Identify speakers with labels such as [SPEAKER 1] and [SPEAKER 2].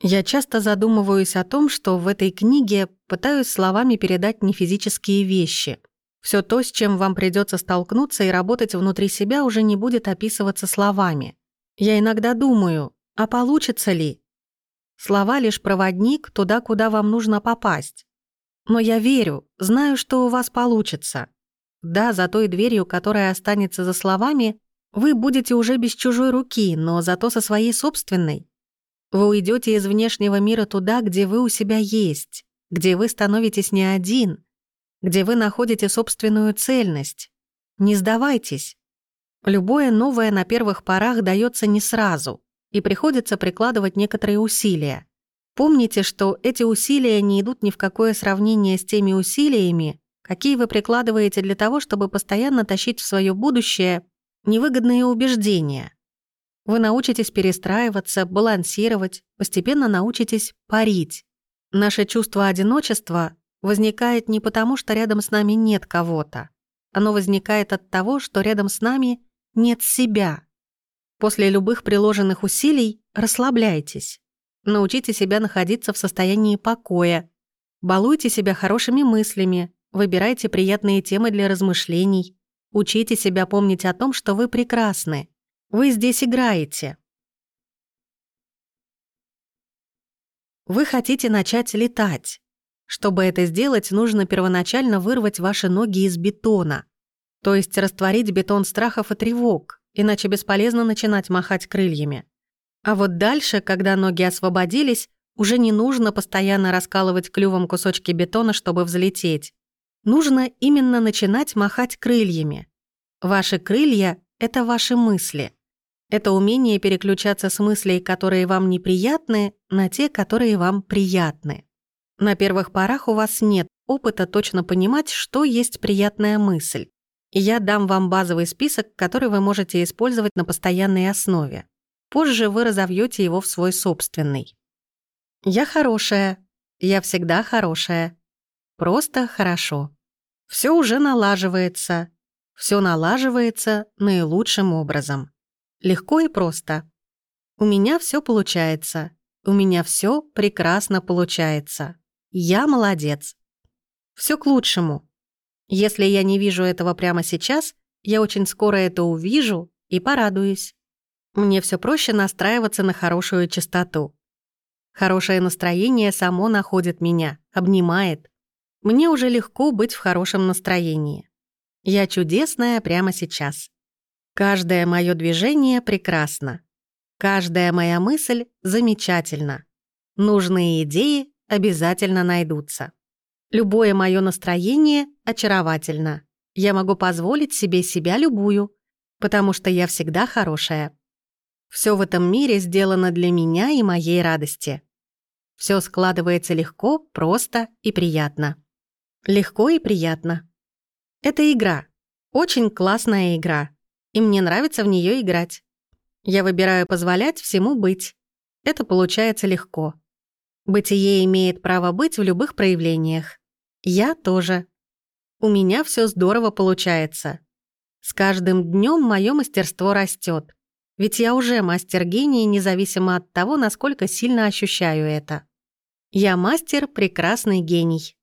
[SPEAKER 1] Я часто задумываюсь о том, что в этой книге пытаюсь словами передать не физические вещи. Все то, с чем вам придется столкнуться и работать внутри себя, уже не будет описываться словами. Я иногда думаю, а получится ли? Слова лишь проводник туда, куда вам нужно попасть. Но я верю, знаю, что у вас получится. Да, за той дверью, которая останется за словами, вы будете уже без чужой руки, но зато со своей собственной. Вы уйдете из внешнего мира туда, где вы у себя есть, где вы становитесь не один, где вы находите собственную цельность. Не сдавайтесь. Любое новое на первых порах дается не сразу, и приходится прикладывать некоторые усилия. Помните, что эти усилия не идут ни в какое сравнение с теми усилиями, какие вы прикладываете для того, чтобы постоянно тащить в свое будущее невыгодные убеждения – вы научитесь перестраиваться, балансировать, постепенно научитесь парить. Наше чувство одиночества возникает не потому, что рядом с нами нет кого-то. Оно возникает от того, что рядом с нами нет себя. После любых приложенных усилий расслабляйтесь. Научите себя находиться в состоянии покоя. Балуйте себя хорошими мыслями, выбирайте приятные темы для размышлений. Учите себя помнить о том, что вы прекрасны, вы здесь играете. Вы хотите начать летать. Чтобы это сделать, нужно первоначально вырвать ваши ноги из бетона, то есть растворить бетон страхов и тревог, иначе бесполезно начинать махать крыльями. А вот дальше, когда ноги освободились, уже не нужно постоянно раскалывать клювом кусочки бетона, чтобы взлететь. Нужно именно начинать махать крыльями. Ваши крылья — это ваши мысли. Это умение переключаться с мыслей, которые вам неприятны, на те, которые вам приятны. На первых порах у вас нет опыта точно понимать, что есть приятная мысль. Я дам вам базовый список, который вы можете использовать на постоянной основе. Позже вы разовьете его в свой собственный. Я хорошая. Я всегда хорошая. Просто хорошо. Все уже налаживается. Все налаживается наилучшим образом. Легко и просто. У меня все получается. У меня все прекрасно получается. Я молодец. Все к лучшему. Если я не вижу этого прямо сейчас, я очень скоро это увижу и порадуюсь. Мне все проще настраиваться на хорошую частоту. Хорошее настроение само находит меня, обнимает. Мне уже легко быть в хорошем настроении. Я чудесная прямо сейчас. Каждое мое движение прекрасно. Каждая моя мысль замечательна. Нужные идеи обязательно найдутся. Любое мое настроение очаровательно. Я могу позволить себе себя любую, потому что я всегда хорошая. Все в этом мире сделано для меня и моей радости. Все складывается легко, просто и приятно. Легко и приятно. Это игра. Очень классная игра и мне нравится в нее играть. Я выбираю позволять всему быть. Это получается легко. Бытие имеет право быть в любых проявлениях. Я тоже. У меня все здорово получается. С каждым днем мое мастерство растет. Ведь я уже мастер-гений, независимо от того, насколько сильно ощущаю это. Я мастер, прекрасный гений.